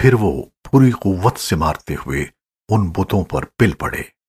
پھر وہ پوری قوت سے مارتے ہوئے ان بتوں پر پل پڑے۔